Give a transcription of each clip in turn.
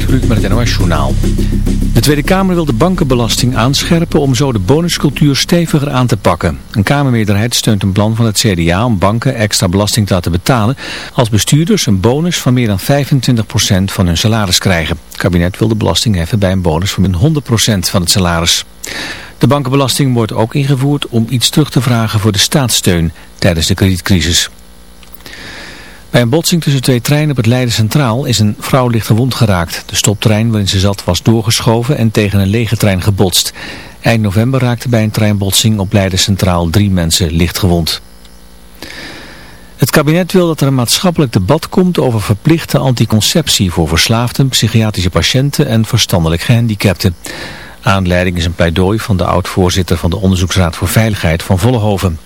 Gert met het NOS Journaal. De Tweede Kamer wil de bankenbelasting aanscherpen om zo de bonuscultuur steviger aan te pakken. Een Kamermeerderheid steunt een plan van het CDA om banken extra belasting te laten betalen als bestuurders een bonus van meer dan 25% van hun salaris krijgen. Het kabinet wil de belasting heffen bij een bonus van min 100% van het salaris. De bankenbelasting wordt ook ingevoerd om iets terug te vragen voor de staatssteun tijdens de kredietcrisis. Bij een botsing tussen twee treinen op het Leiden Centraal is een vrouw licht gewond geraakt. De stoptrein waarin ze zat was doorgeschoven en tegen een lege trein gebotst. Eind november raakten bij een treinbotsing op Leiden Centraal drie mensen licht gewond. Het kabinet wil dat er een maatschappelijk debat komt over verplichte anticonceptie voor verslaafden, psychiatrische patiënten en verstandelijk gehandicapten. Aanleiding is een pleidooi van de oud-voorzitter van de Onderzoeksraad voor Veiligheid van Vollehoven.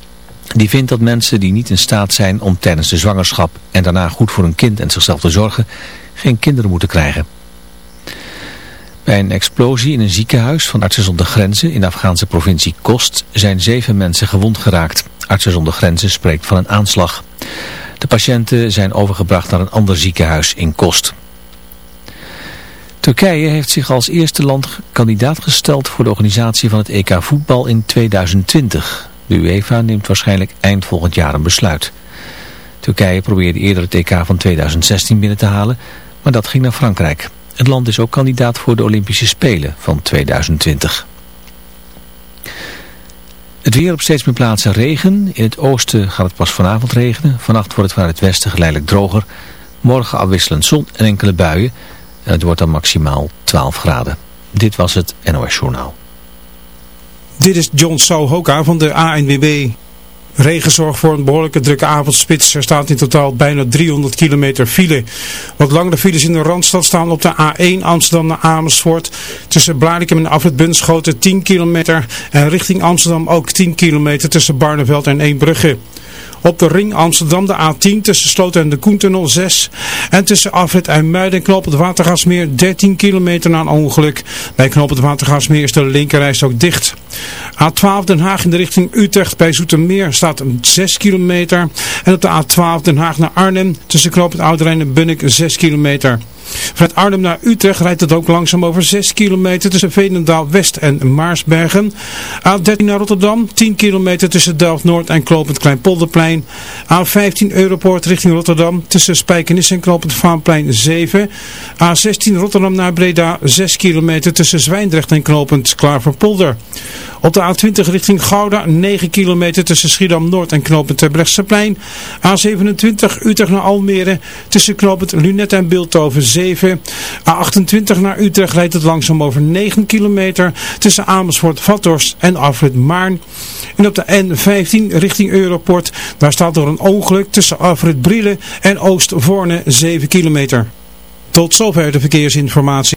Die vindt dat mensen die niet in staat zijn om tijdens de zwangerschap en daarna goed voor hun kind en zichzelf te zorgen, geen kinderen moeten krijgen. Bij een explosie in een ziekenhuis van Artsen zonder Grenzen in de Afghaanse provincie Kost zijn zeven mensen gewond geraakt. Artsen zonder Grenzen spreekt van een aanslag. De patiënten zijn overgebracht naar een ander ziekenhuis in Kost. Turkije heeft zich als eerste land kandidaat gesteld voor de organisatie van het EK voetbal in 2020. De UEFA neemt waarschijnlijk eind volgend jaar een besluit. Turkije probeerde eerder het TK van 2016 binnen te halen, maar dat ging naar Frankrijk. Het land is ook kandidaat voor de Olympische Spelen van 2020. Het weer op steeds meer plaatsen regen. In het oosten gaat het pas vanavond regenen. Vannacht wordt het vanuit het westen geleidelijk droger. Morgen afwisselend zon en enkele buien. En het wordt dan maximaal 12 graden. Dit was het NOS Journaal. Dit is John Souhoka van de ANWB. Regenzorg voor een behoorlijke drukke avondspits. Er staat in totaal bijna 300 kilometer file. Wat langere files in de Randstad staan op de A1 Amsterdam naar Amersfoort. Tussen Blarikum en Afrit Bunschoten 10 kilometer. En richting Amsterdam ook 10 kilometer tussen Barneveld en Eembrugge. Op de ring Amsterdam de A10 tussen Sloten en de Koentunnel 6. En tussen Afrit en Muiden Knoop het Watergasmeer 13 kilometer na een ongeluk. Bij Knoop het Watergasmeer is de linkerrijst ook dicht. A12 Den Haag in de richting Utrecht bij Zoetermeer staat 6 kilometer. En op de A12 Den Haag naar Arnhem tussen knop het en Bunnik 6 kilometer. Vanuit Arnhem naar Utrecht rijdt het ook langzaam over 6 kilometer tussen Veenendaal West en Maarsbergen. A13 naar Rotterdam, 10 kilometer tussen Delft Noord en Klopend Kleinpolderplein. A15 Europoort richting Rotterdam tussen Spijkenisse en Klopend Vaanplein 7. A16 Rotterdam naar Breda, 6 kilometer tussen Zwijndrecht en Klopend Klaverpolder. Op de A20 richting Gouda 9 kilometer tussen Schiedam Noord en knooppunt Terbrechtseplein. A27 Utrecht naar Almere tussen knooppunt Lunet en Bilthoven 7. A28 naar Utrecht leidt het langzaam over 9 kilometer tussen Amersfoort, Vathorst en Afrit Maarn. En op de N15 richting Europort, daar staat door een ongeluk tussen Afrit Brielen en oost Vorne 7 kilometer. Tot zover de verkeersinformatie.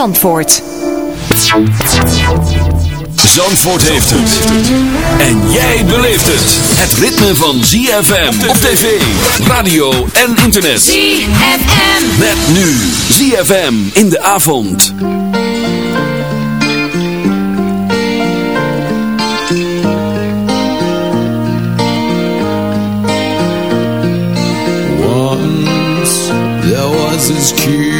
Zandvoort. Zandvoort heeft het. En jij beleeft het. Het ritme van ZFM op tv, radio en internet. ZFM. Met nu ZFM in de avond. Once there was this cute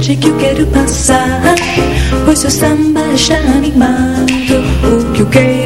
cidade que eu quero passar Pois o samba já animado O que eu quero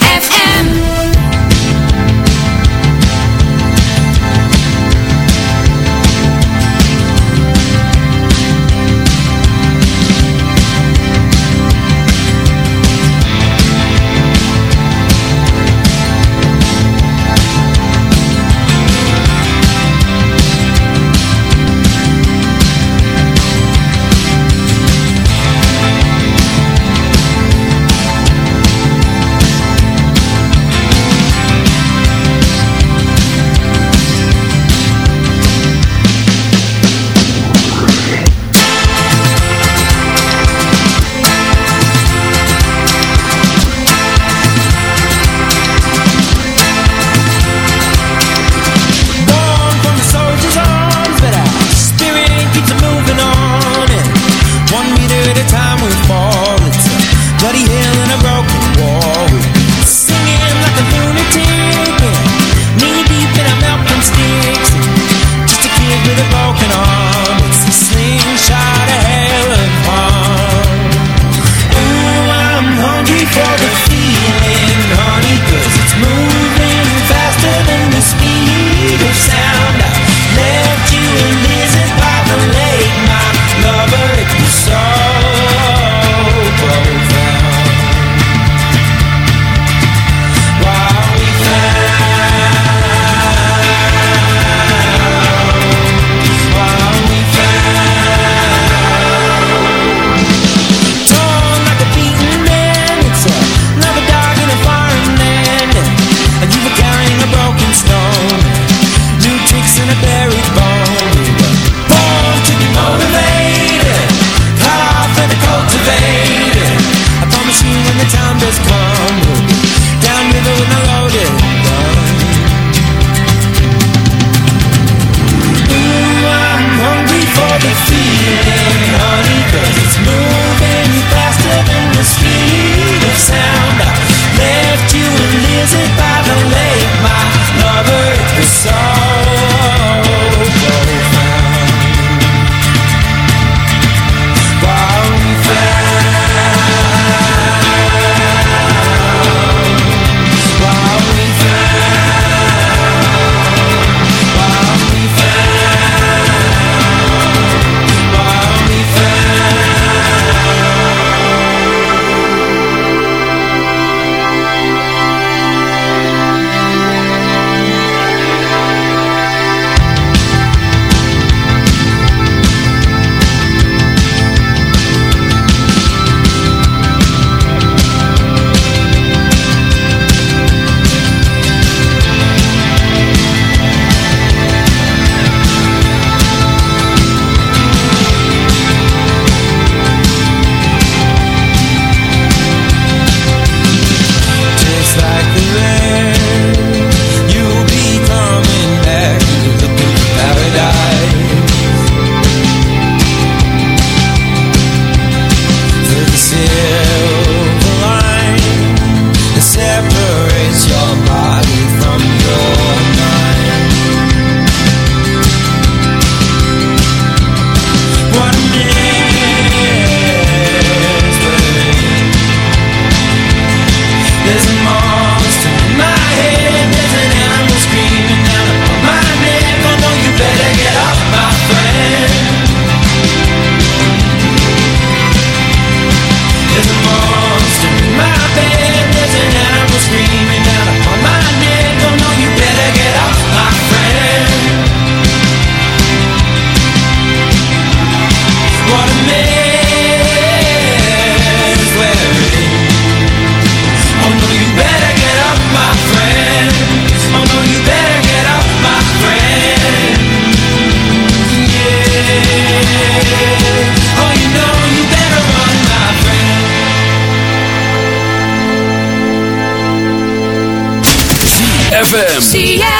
ya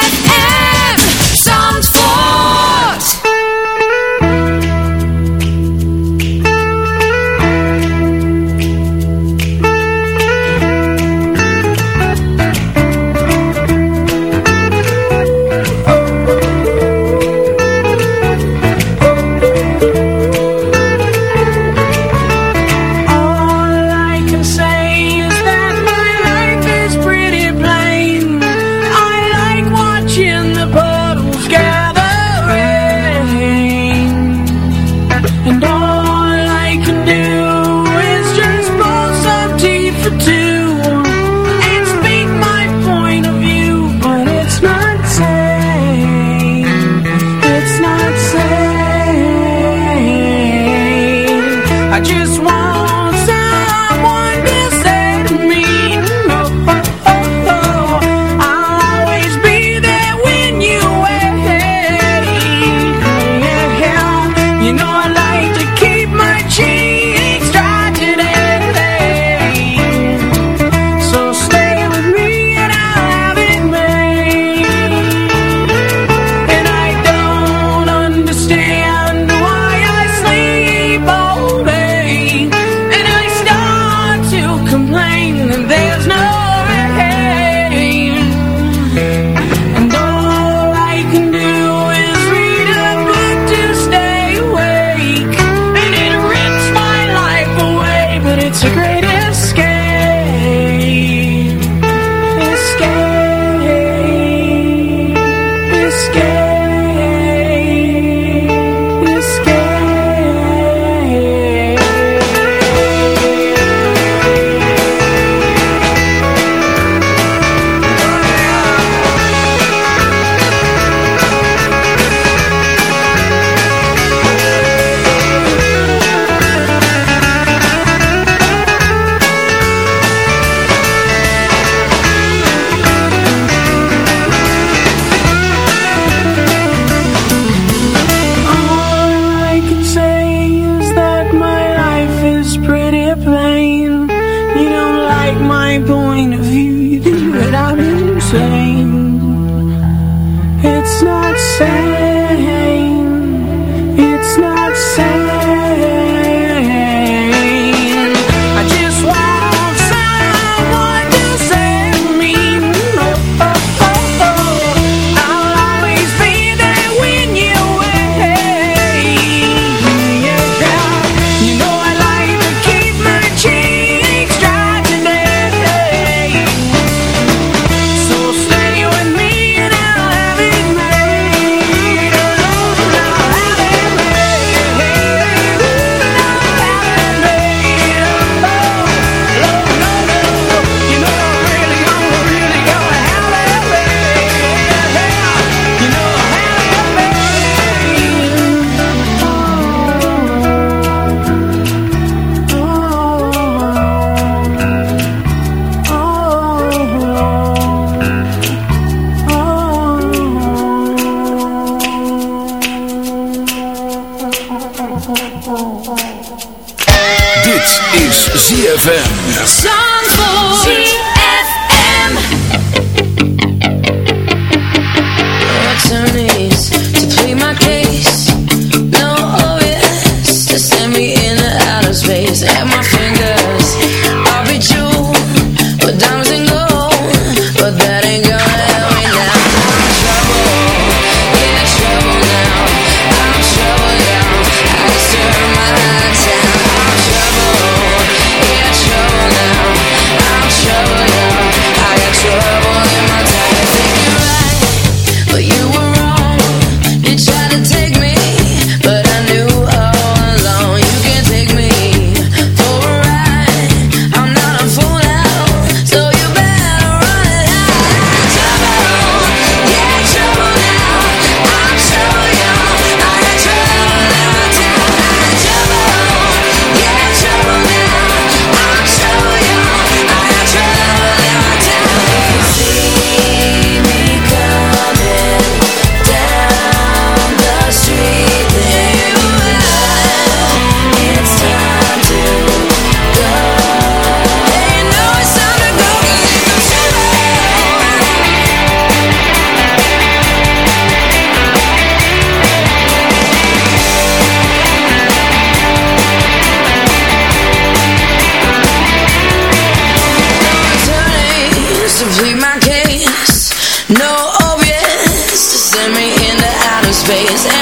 Face.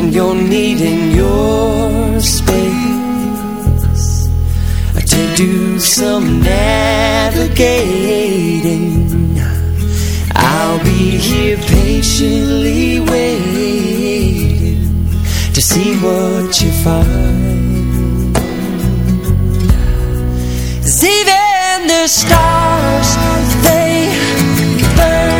when you're needing your space. I do some navigating. I'll be here patiently waiting to see what you find. even the stars, they burn.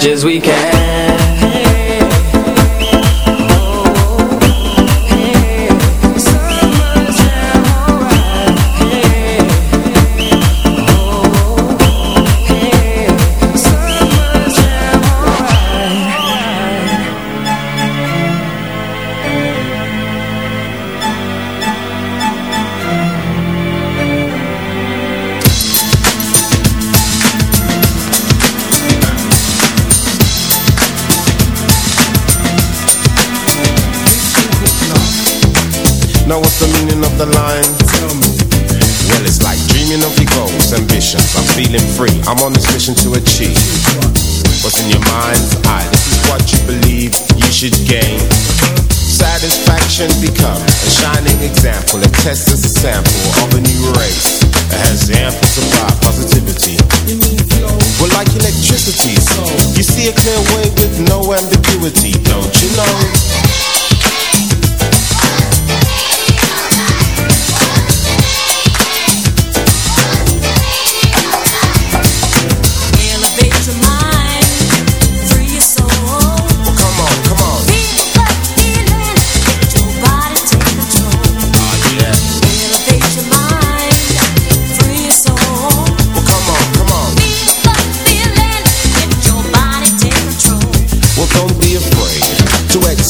much as we can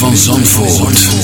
van Zandvoort.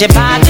your body